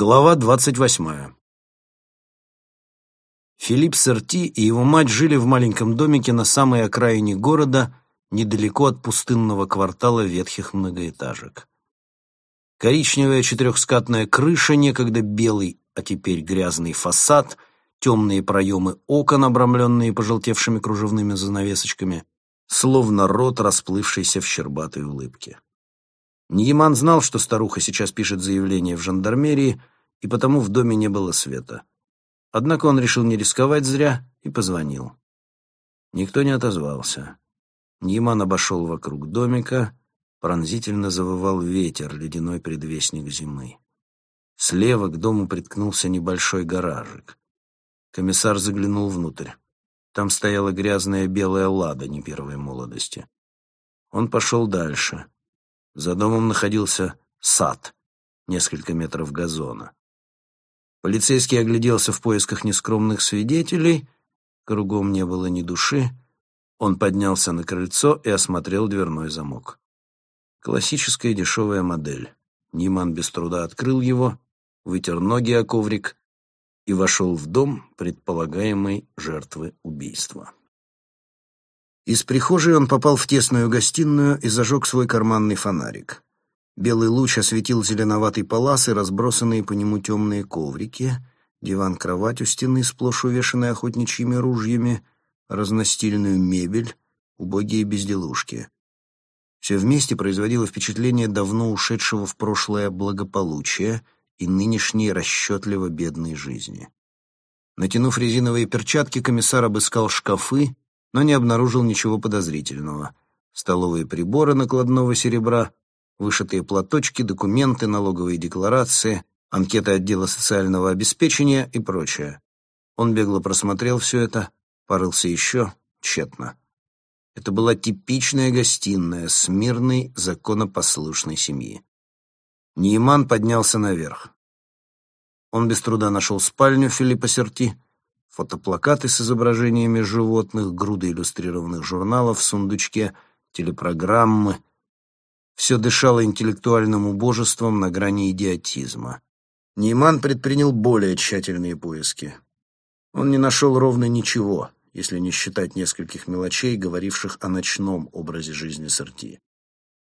Глава двадцать восьмая. Филипп Серти и его мать жили в маленьком домике на самой окраине города, недалеко от пустынного квартала ветхих многоэтажек. Коричневая четырехскатная крыша, некогда белый, а теперь грязный фасад, темные проемы окон, обрамленные пожелтевшими кружевными занавесочками, словно рот, расплывшийся в щербатой улыбке. Ньяман знал, что старуха сейчас пишет заявление в жандармерии, и потому в доме не было света. Однако он решил не рисковать зря и позвонил. Никто не отозвался. Ньяман обошел вокруг домика, пронзительно завывал ветер, ледяной предвестник зимы. Слева к дому приткнулся небольшой гаражик. Комиссар заглянул внутрь. Там стояла грязная белая лада не первой молодости. Он пошел дальше. За домом находился сад, несколько метров газона. Полицейский огляделся в поисках нескромных свидетелей, кругом не было ни души. Он поднялся на крыльцо и осмотрел дверной замок. Классическая дешевая модель. Ниман без труда открыл его, вытер ноги о коврик и вошел в дом предполагаемой жертвы убийства. Из прихожей он попал в тесную гостиную и зажег свой карманный фонарик. Белый луч осветил зеленоватый палас и разбросанные по нему темные коврики, диван-кровать у стены, сплошь увешанной охотничьими ружьями, разностильную мебель, убогие безделушки. Все вместе производило впечатление давно ушедшего в прошлое благополучия и нынешней расчетливо бедной жизни. Натянув резиновые перчатки, комиссар обыскал шкафы но не обнаружил ничего подозрительного. Столовые приборы накладного серебра, вышитые платочки, документы, налоговые декларации, анкеты отдела социального обеспечения и прочее. Он бегло просмотрел все это, порылся еще, тщетно. Это была типичная гостиная смирной, законопослушной семьи. Нейман поднялся наверх. Он без труда нашел спальню Филиппа Серти, фотоплакаты с изображениями животных, груды иллюстрированных журналов в сундучке, телепрограммы. Все дышало интеллектуальным убожеством на грани идиотизма. Нейман предпринял более тщательные поиски. Он не нашел ровно ничего, если не считать нескольких мелочей, говоривших о ночном образе жизни Сорти.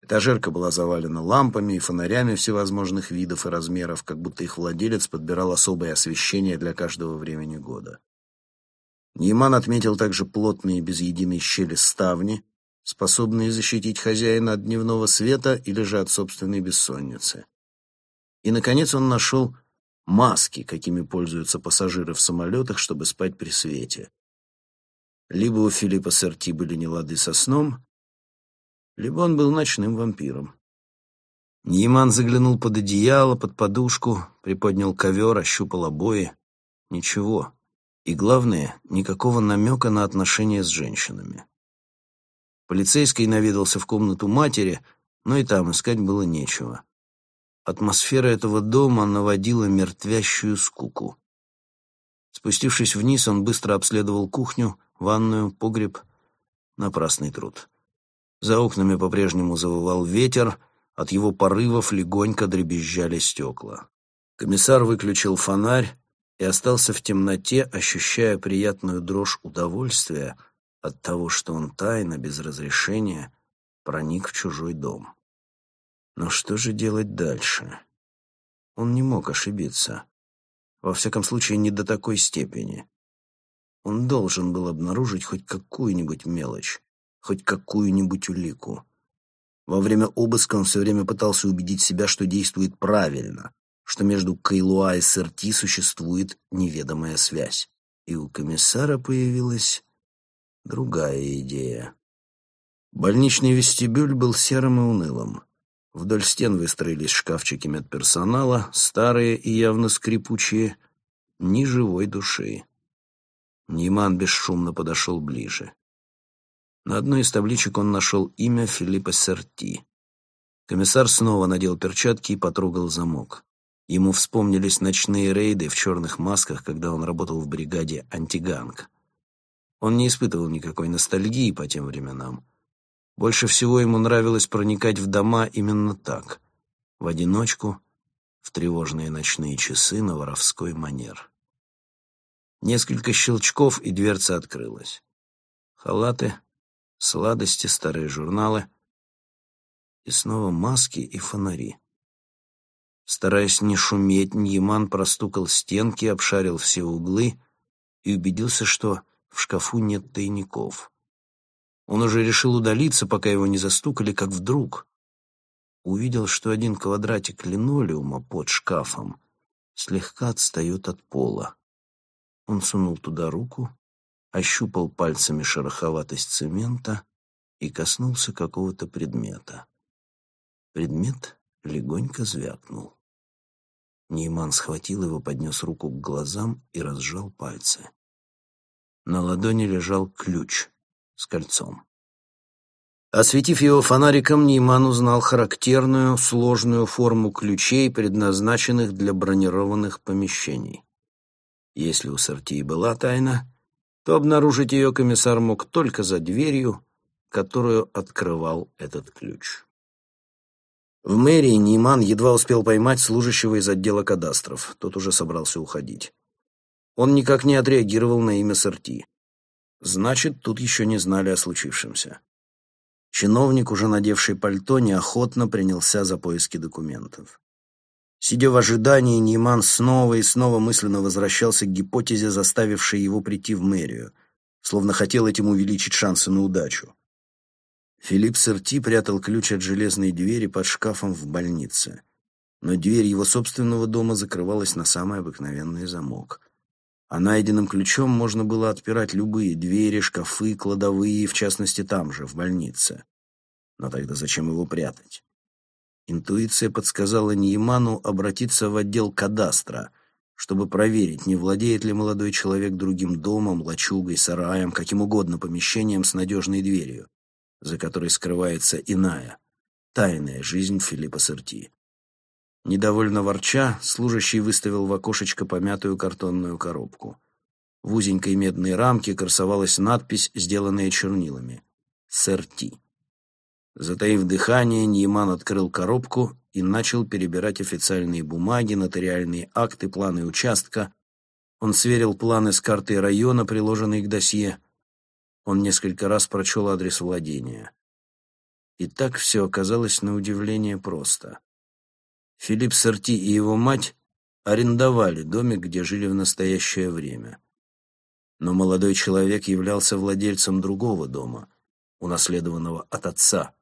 Этажерка была завалена лампами и фонарями всевозможных видов и размеров, как будто их владелец подбирал особое освещение для каждого времени года. Нейман отметил также плотные без единой щели ставни, способные защитить хозяина от дневного света или же от собственной бессонницы. И, наконец, он нашел маски, какими пользуются пассажиры в самолетах, чтобы спать при свете. Либо у Филиппа Серти были нелады со сном, либо он был ночным вампиром. Нейман заглянул под одеяло, под подушку, приподнял ковер, ощупал обои. Ничего. И главное, никакого намека на отношения с женщинами. Полицейский наведался в комнату матери, но и там искать было нечего. Атмосфера этого дома наводила мертвящую скуку. Спустившись вниз, он быстро обследовал кухню, ванную, погреб. Напрасный труд. За окнами по-прежнему завывал ветер, от его порывов легонько дребезжали стекла. Комиссар выключил фонарь, и остался в темноте, ощущая приятную дрожь удовольствия от того, что он тайно, без разрешения, проник в чужой дом. Но что же делать дальше? Он не мог ошибиться. Во всяком случае, не до такой степени. Он должен был обнаружить хоть какую-нибудь мелочь, хоть какую-нибудь улику. Во время обыска он все время пытался убедить себя, что действует правильно, что между Кайлуа и Серти существует неведомая связь. И у комиссара появилась другая идея. Больничный вестибюль был серым и унылым. Вдоль стен выстроились шкафчики медперсонала, старые и явно скрипучие, ни живой души. Ниман бесшумно подошел ближе. На одной из табличек он нашел имя Филиппа Серти. Комиссар снова надел перчатки и потрогал замок. Ему вспомнились ночные рейды в черных масках, когда он работал в бригаде «Антиганг». Он не испытывал никакой ностальгии по тем временам. Больше всего ему нравилось проникать в дома именно так, в одиночку, в тревожные ночные часы на воровской манер. Несколько щелчков, и дверца открылась. Халаты, сладости, старые журналы и снова маски и фонари. Стараясь не шуметь, Ньяман простукал стенки, обшарил все углы и убедился, что в шкафу нет тайников. Он уже решил удалиться, пока его не застукали, как вдруг увидел, что один квадратик линолеума под шкафом слегка отстает от пола. Он сунул туда руку, ощупал пальцами шероховатость цемента и коснулся какого-то предмета. Предмет легонько звякнул. Нейман схватил его, поднес руку к глазам и разжал пальцы. На ладони лежал ключ с кольцом. Осветив его фонариком, Нейман узнал характерную, сложную форму ключей, предназначенных для бронированных помещений. Если у Сортии была тайна, то обнаружить ее комиссар мог только за дверью, которую открывал этот ключ. В мэрии Нейман едва успел поймать служащего из отдела кадастров. Тот уже собрался уходить. Он никак не отреагировал на имя Сорти. Значит, тут еще не знали о случившемся. Чиновник, уже надевший пальто, неохотно принялся за поиски документов. Сидя в ожидании, Нейман снова и снова мысленно возвращался к гипотезе, заставившей его прийти в мэрию, словно хотел этим увеличить шансы на удачу. Филипп Серти прятал ключ от железной двери под шкафом в больнице, но дверь его собственного дома закрывалась на самый обыкновенный замок. А найденным ключом можно было отпирать любые двери, шкафы, кладовые, в частности там же, в больнице. Но тогда зачем его прятать? Интуиция подсказала Нейману обратиться в отдел кадастра, чтобы проверить, не владеет ли молодой человек другим домом, лачугой, сараем, каким угодно помещением с надежной дверью, за которой скрывается иная, тайная жизнь Филиппа Серти. Недовольно ворча, служащий выставил в окошечко помятую картонную коробку. В узенькой медной рамке красовалась надпись, сделанная чернилами. «Сэрти». Затаив дыхание, Ньяман открыл коробку и начал перебирать официальные бумаги, нотариальные акты, планы участка. Он сверил планы с картой района, приложенной к досье. Он несколько раз прочел адрес владения. И так все оказалось на удивление просто. Филипп Сорти и его мать арендовали домик, где жили в настоящее время. Но молодой человек являлся владельцем другого дома, унаследованного от отца,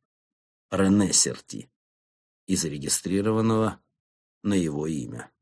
Рене Серти, и зарегистрированного на его имя.